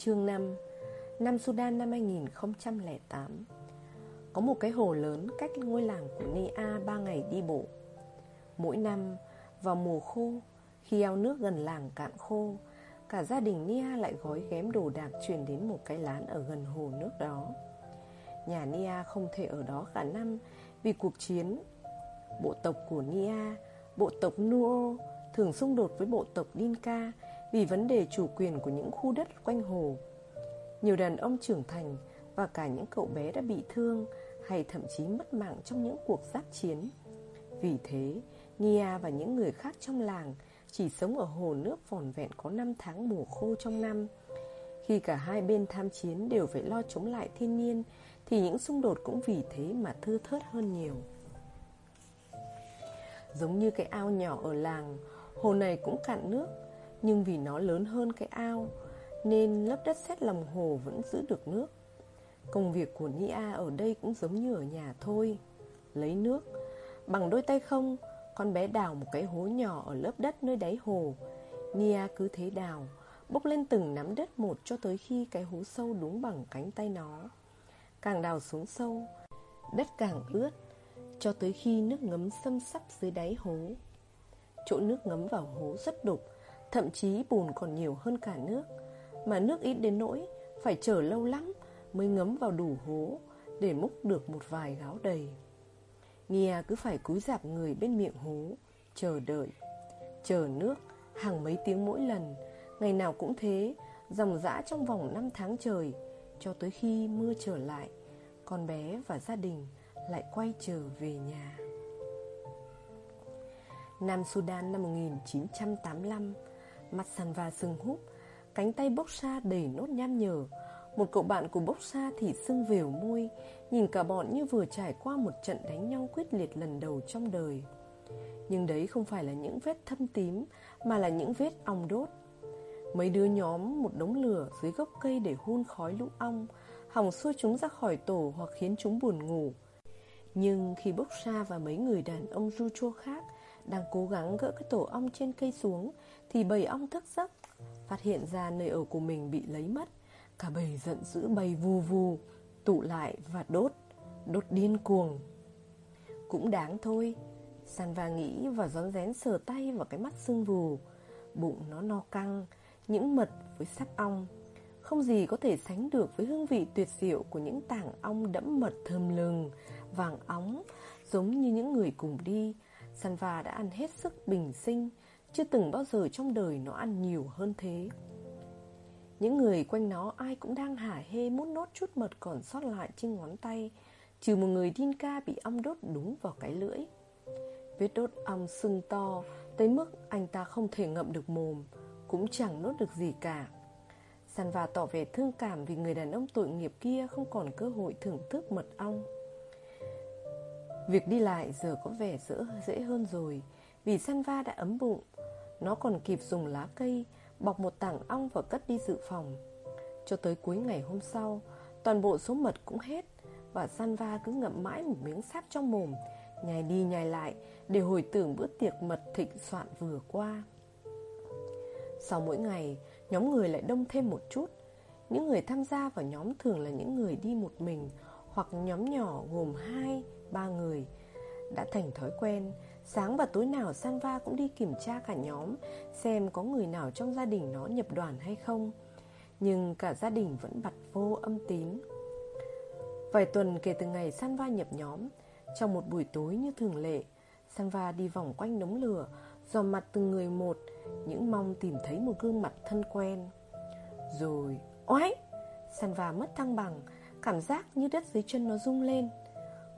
Chương 5 Nam Sudan năm 2008 Có một cái hồ lớn cách ngôi làng của Nia 3 ngày đi bộ. Mỗi năm, vào mùa khô, khi ao nước gần làng cạn khô Cả gia đình Nia lại gói ghém đồ đạc chuyển đến một cái lán ở gần hồ nước đó. Nhà Nia không thể ở đó cả năm vì cuộc chiến. Bộ tộc của Nia, bộ tộc Nuo thường xung đột với bộ tộc Dinka vì vấn đề chủ quyền của những khu đất quanh hồ. Nhiều đàn ông trưởng thành và cả những cậu bé đã bị thương hay thậm chí mất mạng trong những cuộc giáp chiến. Vì thế, Nia và những người khác trong làng chỉ sống ở hồ nước vòn vẹn có 5 tháng mùa khô trong năm. Khi cả hai bên tham chiến đều phải lo chống lại thiên nhiên thì những xung đột cũng vì thế mà thưa thớt hơn nhiều. Giống như cái ao nhỏ ở làng, hồ này cũng cạn nước, nhưng vì nó lớn hơn cái ao, nên lớp đất sét lòng hồ vẫn giữ được nước. Công việc của Nia ở đây cũng giống như ở nhà thôi. Lấy nước, bằng đôi tay không, con bé đào một cái hố nhỏ ở lớp đất nơi đáy hồ. Nia cứ thế đào, bốc lên từng nắm đất một cho tới khi cái hố sâu đúng bằng cánh tay nó. Càng đào xuống sâu, đất càng ướt, cho tới khi nước ngấm xâm sắp dưới đáy hố. Chỗ nước ngấm vào hố rất đục, thậm chí bùn còn nhiều hơn cả nước, mà nước ít đến nỗi phải chờ lâu lắm mới ngấm vào đủ hố để múc được một vài gáo đầy. Nghia cứ phải cúi dạp người bên miệng hố, chờ đợi, chờ nước hàng mấy tiếng mỗi lần, ngày nào cũng thế, dòng dã trong vòng 5 tháng trời, cho tới khi mưa trở lại, con bé và gia đình lại quay trở về nhà. Nam Sudan năm 1985 Mặt sàn và sưng húp, Cánh tay bốc xa đầy nốt nham nhở. Một cậu bạn của bốc xa thì sưng vều môi, Nhìn cả bọn như vừa trải qua một trận đánh nhau quyết liệt lần đầu trong đời. Nhưng đấy không phải là những vết thâm tím, Mà là những vết ong đốt. Mấy đứa nhóm một đống lửa dưới gốc cây để hun khói lũ ong, Hỏng xua chúng ra khỏi tổ hoặc khiến chúng buồn ngủ. Nhưng khi bốc xa và mấy người đàn ông du chua khác đang cố gắng gỡ cái tổ ong trên cây xuống, Thì bầy ong thức giấc, Phát hiện ra nơi ở của mình bị lấy mất. Cả bầy giận dữ bầy vù vù, Tụ lại và đốt Đốt điên cuồng. Cũng đáng thôi Sanva nghĩ và rón rén sờ tay vào cái mắt sưng vù. Bụng nó no căng, Những mật với sắp ong. Không gì có thể sánh được với hương vị tuyệt diệu Của những tảng ong đẫm mật thơm lừng, Vàng óng, Giống như những người cùng đi Sanva đã ăn hết sức bình sinh, Chưa từng bao giờ trong đời nó ăn nhiều hơn thế. Những người quanh nó ai cũng đang hả hê mút nốt chút mật còn sót lại trên ngón tay, Trừ một người Dinka bị ong đốt đúng vào cái lưỡi. Vết đốt ong sưng to, Tới mức anh ta không thể ngậm được mồm, Cũng chẳng nốt được gì cả. Sanva tỏ vẻ thương cảm vì người đàn ông tội nghiệp kia không còn cơ hội thưởng thức mật ong. Việc đi lại giờ có vẻ dễ, dễ hơn rồi. Vì Sanva đã ấm bụng Nó còn kịp dùng lá cây Bọc một tảng ong và cất đi dự phòng. Cho tới cuối ngày hôm sau Toàn bộ số mật cũng hết Và Sanva cứ ngậm mãi một miếng sáp trong mồm Nhai đi nhai lại Để hồi tưởng bữa tiệc mật thịnh soạn vừa qua. Sau mỗi ngày Nhóm người lại đông thêm một chút. Những người tham gia vào nhóm thường là những người đi một mình Hoặc nhóm nhỏ gồm 2, ba người. Đã thành thói quen, Sáng và tối nào Sanva cũng đi kiểm tra cả nhóm, Xem có người nào trong gia đình nó nhập đoàn hay không. Nhưng cả gia đình vẫn bật vô âm tín. Vài tuần kể từ ngày Sanva nhập nhóm, Trong một buổi tối như thường lệ Sanva đi vòng quanh đống lửa, Dò mặt từng người một, Những mong tìm thấy một gương mặt thân quen. Rồi Oái Sanva mất thăng bằng, Cảm giác như đất dưới chân nó rung lên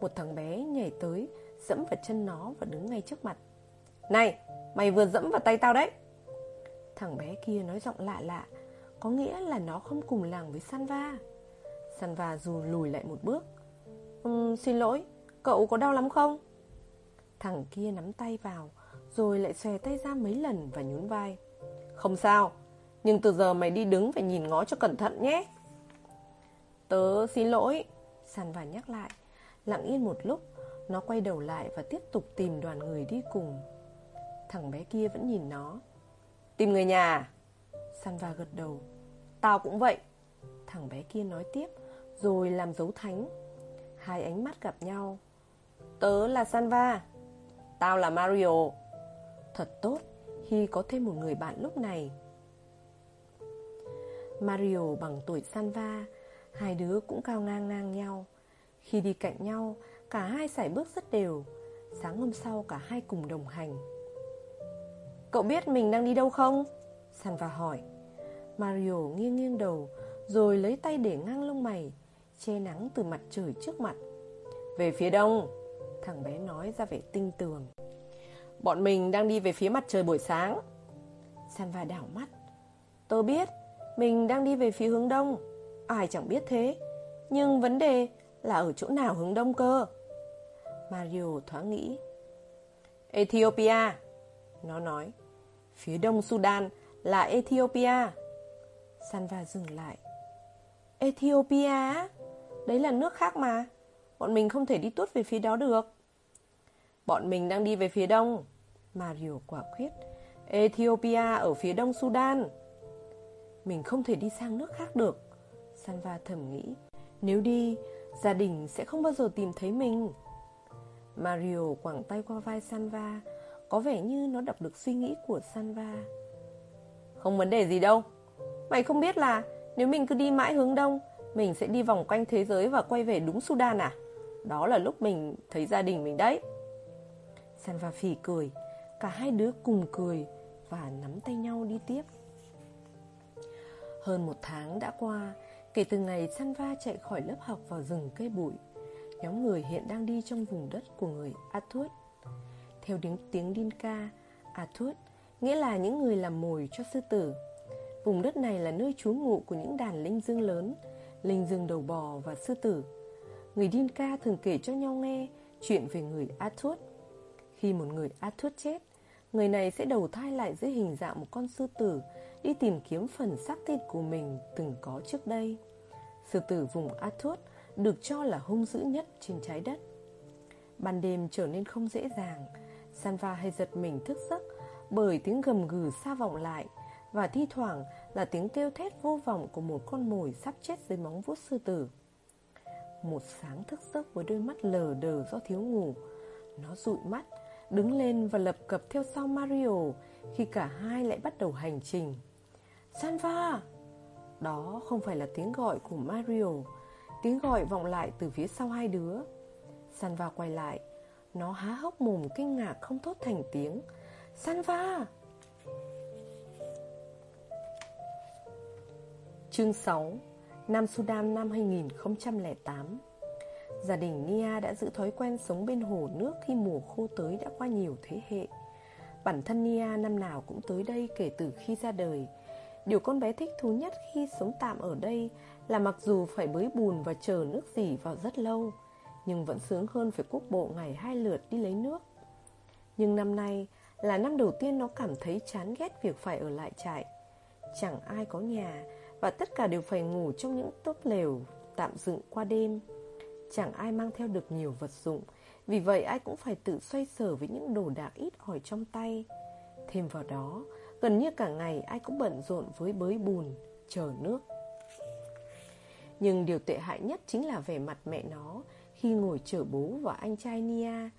một thằng bé nhảy tới Dẫm vào chân nó và đứng ngay trước mặt. Này mày vừa dẫm vào tay tao đấy. Thằng bé kia nói giọng lạ lạ Có nghĩa là nó không cùng làng với Sanva. Sanva dù lùi lại một bước. Um, Xin lỗi Cậu có đau lắm không? Thằng kia nắm tay vào Rồi lại xòe tay ra mấy lần và nhún vai. Không sao Nhưng từ giờ mày đi đứng phải nhìn ngó cho cẩn thận nhé. Tớ xin lỗi Sanva nhắc lại. Lặng yên một lúc Nó quay đầu lại và tiếp tục tìm đoàn người đi cùng. Thằng bé kia vẫn nhìn nó. Tìm người nhà. Sanva gật đầu. Tao cũng vậy. Thằng bé kia nói tiếp Rồi làm dấu thánh. Hai ánh mắt gặp nhau. Tớ là Sanva. Tao là Mario. Thật tốt khi có thêm một người bạn lúc này. Mario bằng tuổi Sanva Hai đứa cũng cao ngang ngang nhau khi đi cạnh nhau, Cả hai sải bước rất đều. Sáng hôm sau, cả hai cùng đồng hành. Cậu biết mình đang đi đâu không? Sanva hỏi. Mario nghiêng nghiêng đầu, Rồi lấy tay để ngang lông mày, Che nắng từ mặt trời trước mặt. Về phía đông, Thằng bé nói ra vẻ tinh tường. Bọn mình đang đi về phía mặt trời buổi sáng. Sanva đảo mắt. Tôi biết, Mình đang đi về phía hướng đông. Ai chẳng biết thế, Nhưng vấn đề là ở chỗ nào hướng đông cơ? Mario thoáng nghĩ. Ethiopia, Nó nói. Phía đông Sudan là Ethiopia. Sanva dừng lại. Ethiopia Đấy là nước khác mà. Bọn mình không thể đi tuốt về phía đó được. Bọn mình đang đi về phía đông. Mario quả quyết. Ethiopia ở phía đông Sudan. Mình không thể đi sang nước khác được. Sanva thầm nghĩ. Nếu đi Gia đình sẽ không bao giờ tìm thấy mình. Mario quẳng tay qua vai Sanva, Có vẻ như nó đọc được suy nghĩ của Sanva. Không vấn đề gì đâu. Mày không biết là Nếu mình cứ đi mãi hướng đông, Mình sẽ đi vòng quanh thế giới và quay về đúng Sudan à? Đó là lúc mình thấy gia đình mình đấy. Sanva phì cười, Cả hai đứa cùng cười Và nắm tay nhau đi tiếp. Hơn một tháng đã qua Kể từ ngày Sanva chạy khỏi lớp học vào rừng cây bụi Nhóm người hiện đang đi trong vùng đất của người Athuất Theo tiếng, tiếng Dinka Athuất nghĩa là những người làm mồi cho sư tử. Vùng đất này là nơi trú ngụ của những đàn linh dương lớn Linh dương đầu bò và sư tử. Người Dinka thường kể cho nhau nghe chuyện về người Athuất Khi một người Athuất chết Người này sẽ đầu thai lại dưới hình dạng một con sư tử Đi tìm kiếm phần xác thịt của mình từng có trước đây. Sư tử vùng Athut được cho là hung dữ nhất trên trái đất. Ban đêm trở nên không dễ dàng, Sanva hay giật mình thức giấc Bởi tiếng gầm gừ xa vọng lại Và thi thoảng là tiếng kêu thét vô vọng Của một con mồi sắp chết dưới móng vuốt sư tử. Một sáng thức giấc với đôi mắt lờ đờ do thiếu ngủ, Nó dụi mắt, Đứng lên và lập cập theo sau Mario Khi cả hai lại bắt đầu hành trình. Sanva. Đó không phải là tiếng gọi của Mario. Tiếng gọi vọng lại từ phía sau hai đứa. Sanva quay lại. Nó há hốc mồm kinh ngạc không thốt thành tiếng. Sanva! Chương 6 Nam Sudan năm 2008 Gia đình Nia đã giữ thói quen sống bên hồ nước khi mùa khô tới đã qua nhiều thế hệ. Bản thân Nia năm nào cũng tới đây kể từ khi ra đời. Điều con bé thích thú nhất khi sống tạm ở đây là mặc dù phải bới bùn và chờ nước dỉ vào rất lâu Nhưng vẫn sướng hơn phải quốc bộ ngày hai lượt đi lấy nước. Nhưng năm nay là năm đầu tiên nó cảm thấy chán ghét việc phải ở lại trại. Chẳng ai có nhà và tất cả đều phải ngủ trong những tốp lều tạm dựng qua đêm. Chẳng ai mang theo được nhiều vật dụng Vì vậy ai cũng phải tự xoay sở với những đồ đạc ít ỏi trong tay. Thêm vào đó, gần như cả ngày ai cũng bận rộn với bới bùn, chờ nước. Nhưng điều tệ hại nhất chính là vẻ mặt mẹ nó Khi ngồi chở bố và anh trai Nia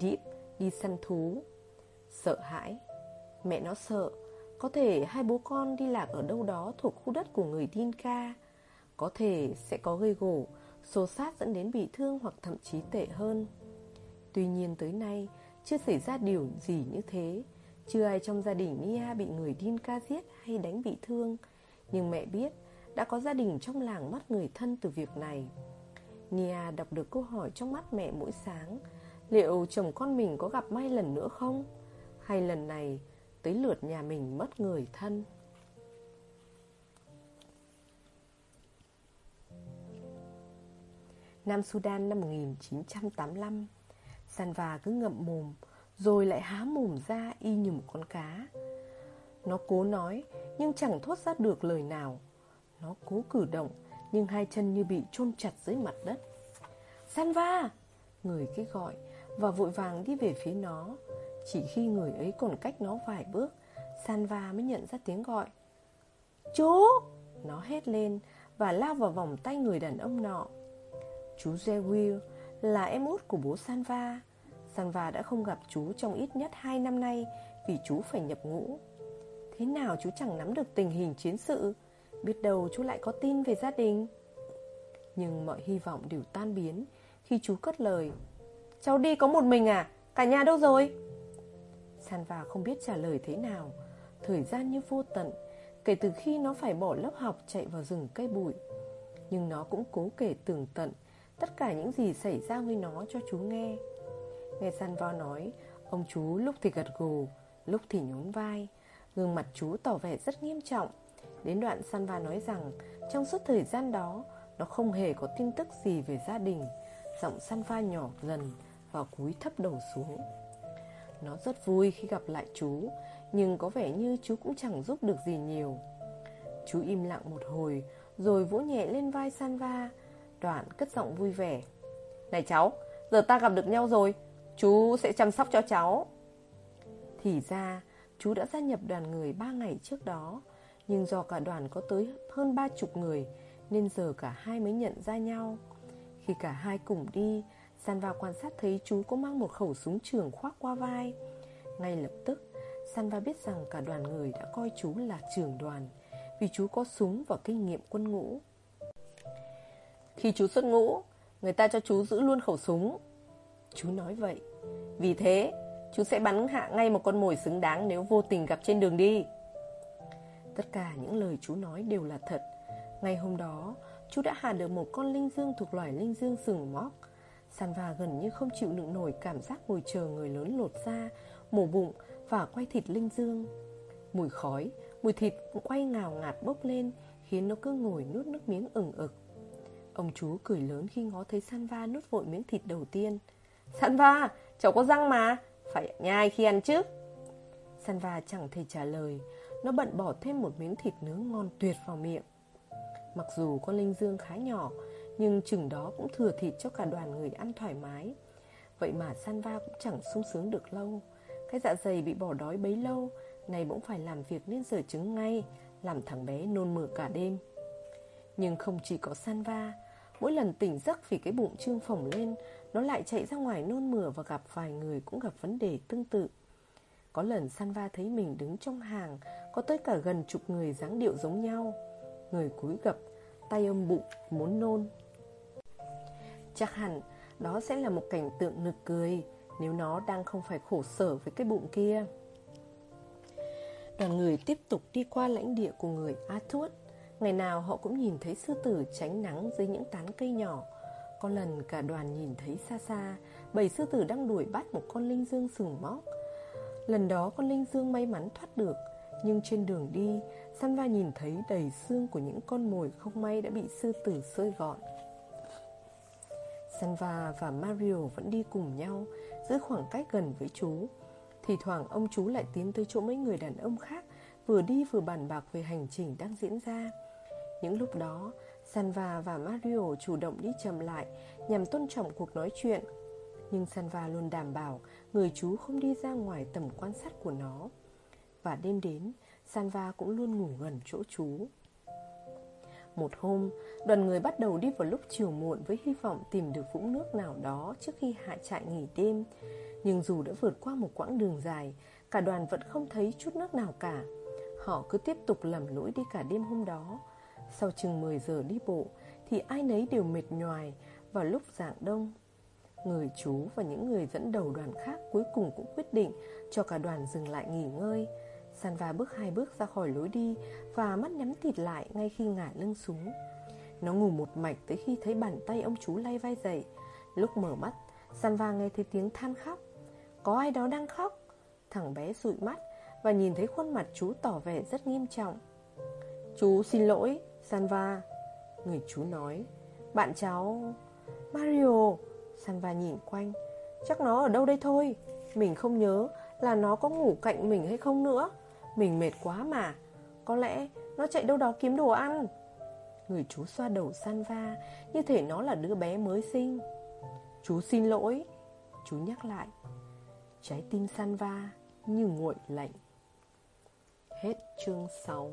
Deep đi săn thú. Sợ hãi. Mẹ nó sợ Có thể hai bố con đi lạc ở đâu đó thuộc khu đất của người Dinka Có thể sẽ có gây gổ Xô sát dẫn đến bị thương hoặc thậm chí tệ hơn. Tuy nhiên tới nay Chưa xảy ra điều gì như thế. Chưa ai trong gia đình Nia bị người điên ca giết hay đánh bị thương Nhưng mẹ biết đã có gia đình trong làng mất người thân từ việc này Nia đọc được câu hỏi trong mắt mẹ mỗi sáng, Liệu chồng con mình có gặp may lần nữa không? Hay lần này tới lượt nhà mình mất người thân? Nam Sudan năm 1985 Sanva cứ ngậm mồm rồi lại há mồm ra y như một con cá. Nó cố nói, Nhưng chẳng thốt ra được lời nào. Nó cố cử động, Nhưng hai chân như bị chôn chặt dưới mặt đất. Sanva Người kia gọi, Và vội vàng đi về phía nó. Chỉ khi người ấy còn cách nó vài bước Sanva mới nhận ra tiếng gọi. Chú! Nó hét lên Và lao vào vòng tay người đàn ông nọ. Chú Zewil là em út của bố Sanva Sanva đã không gặp chú trong ít nhất 2 năm nay Vì chú phải nhập ngũ. Thế nào chú chẳng nắm được tình hình chiến sự? Biết đâu chú lại có tin về gia đình. Nhưng mọi hy vọng đều tan biến Khi chú cất lời. Cháu đi có một mình à? Cả nhà đâu rồi? Sanva không biết trả lời thế nào. Thời gian như vô tận, Kể từ khi nó phải bỏ lớp học chạy vào rừng cây bụi. Nhưng nó cũng cố kể tường tận Tất cả những gì xảy ra với nó cho chú nghe. Nghe Sanva nói Ông chú lúc thì gật gù Lúc thì nhún vai. Gương mặt chú tỏ vẻ rất nghiêm trọng. Đến đoạn Sanva nói rằng Trong suốt thời gian đó Nó không hề có tin tức gì về gia đình. Giọng Sanva nhỏ dần Và cúi thấp đầu xuống. Nó rất vui khi gặp lại chú Nhưng có vẻ như chú cũng chẳng giúp được gì nhiều. Chú im lặng một hồi Rồi vỗ nhẹ lên vai Sanva Đoạn cất giọng vui vẻ. Này cháu, giờ ta gặp được nhau rồi. Chú sẽ chăm sóc cho cháu. Thì ra, Chú đã gia nhập đoàn người 3 ngày trước đó. Nhưng do cả đoàn có tới hơn ba chục người, Nên giờ cả hai mới nhận ra nhau. Khi cả hai cùng đi, San vào quan sát thấy chú có mang một khẩu súng trường khoác qua vai. Ngay lập tức Sanva biết rằng cả đoàn người đã coi chú là trưởng đoàn, Vì chú có súng và kinh nghiệm quân ngũ. Khi chú xuất ngũ, Người ta cho chú giữ luôn khẩu súng. Chú nói vậy. Vì thế Chú sẽ bắn hạ ngay một con mồi xứng đáng Nếu vô tình gặp trên đường đi. Tất cả những lời chú nói đều là thật. Ngày hôm đó Chú đã hạ được một con linh dương thuộc loài linh dương sừng móc. Sanva gần như không chịu đựng nổi cảm giác ngồi chờ người lớn lột da Mổ bụng và quay thịt linh dương. Mùi khói, mùi thịt quay ngào ngạt bốc lên Khiến nó cứ ngồi nuốt nước miếng ửng ực. Ông chú cười lớn khi ngó thấy Sanva nuốt vội miếng thịt đầu tiên. Sanva, cháu có răng mà. Phải nhai khi ăn chứ. Sanva chẳng thể trả lời. Nó bận bỏ thêm một miếng thịt nướng ngon tuyệt vào miệng. Mặc dù con linh dương khá nhỏ Nhưng chừng đó cũng thừa thịt cho cả đoàn người ăn thoải mái. Vậy mà Sanva cũng chẳng sung sướng được lâu. Cái dạ dày bị bỏ đói bấy lâu Này bỗng phải làm việc nên giờ trứng ngay Làm thằng bé nôn mửa cả đêm. Nhưng không chỉ có Sanva Mỗi lần tỉnh giấc vì cái bụng trương phồng lên, Nó lại chạy ra ngoài nôn mửa và gặp vài người cũng gặp vấn đề tương tự. Có lần Sanva thấy mình đứng trong hàng, Có tới cả gần chục người dáng điệu giống nhau. Người cúi gập, Tay ôm bụng, muốn nôn. Chắc hẳn đó sẽ là một cảnh tượng nực cười, Nếu nó đang không phải khổ sở với cái bụng kia. Đoàn người tiếp tục đi qua lãnh địa của người A Ngày nào họ cũng nhìn thấy sư tử tránh nắng dưới những tán cây nhỏ. Có lần cả đoàn nhìn thấy xa xa, Bảy sư tử đang đuổi bắt một con linh dương sừng móc. Lần đó con linh dương may mắn thoát được, Nhưng trên đường đi Sanva nhìn thấy đầy xương của những con mồi không may đã bị sư tử sơi gọn. Sanva và Mario vẫn đi cùng nhau Giữ khoảng cách gần với chú. Thì thoảng ông chú lại tiến tới chỗ mấy người đàn ông khác, Vừa đi vừa bàn bạc về hành trình đang diễn ra những lúc đó, Sanva và Mario chủ động đi chậm lại nhằm tôn trọng cuộc nói chuyện. Nhưng Sanva luôn đảm bảo người chú không đi ra ngoài tầm quan sát của nó. Và đêm đến, Sanva cũng luôn ngủ gần chỗ chú. Một hôm, đoàn người bắt đầu đi vào lúc chiều muộn với hy vọng tìm được vũng nước nào đó trước khi hạ trại nghỉ đêm. Nhưng dù đã vượt qua một quãng đường dài, cả đoàn vẫn không thấy chút nước nào cả. Họ cứ tiếp tục lầm lỗi đi cả đêm hôm đó. Sau chừng 10 giờ đi bộ, Thì ai nấy đều mệt nhoài Vào lúc dạng đông. Người chú và những người dẫn đầu đoàn khác Cuối cùng cũng quyết định Cho cả đoàn dừng lại nghỉ ngơi. Sanva bước hai bước ra khỏi lối đi Và mắt nhắm thịt lại ngay khi ngả lưng xuống. Nó ngủ một mạch tới khi thấy bàn tay ông chú lay vai dậy. Lúc mở mắt Sanva nghe thấy tiếng than khóc. Có ai đó đang khóc? Thằng bé dụi mắt Và nhìn thấy khuôn mặt chú tỏ vẻ rất nghiêm trọng. Chú xin lỗi Sanva. Người chú nói, Bạn cháu Mario. Sanva nhìn quanh, Chắc nó ở đâu đây thôi? Mình không nhớ là nó có ngủ cạnh mình hay không nữa. Mình mệt quá mà. Có lẽ nó chạy đâu đó kiếm đồ ăn. Người chú xoa đầu Sanva, Như thể nó là đứa bé mới sinh. Chú xin lỗi. Chú nhắc lại, Trái tim Sanva như nguội lạnh. Hết chương 6